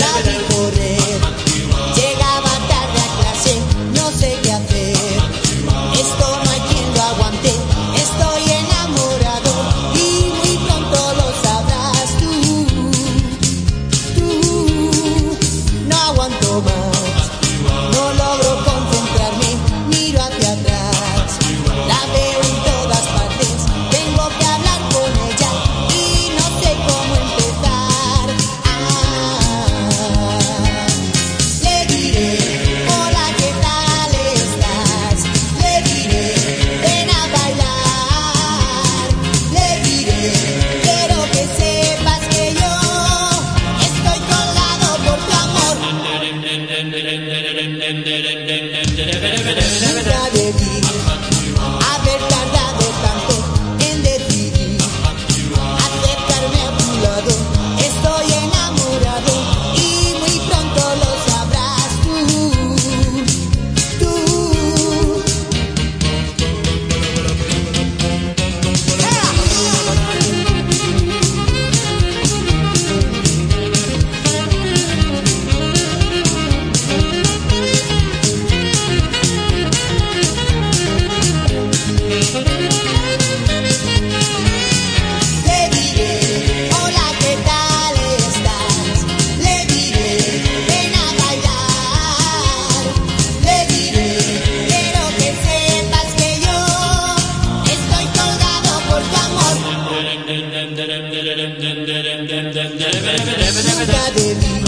La vi correr, Nunca debí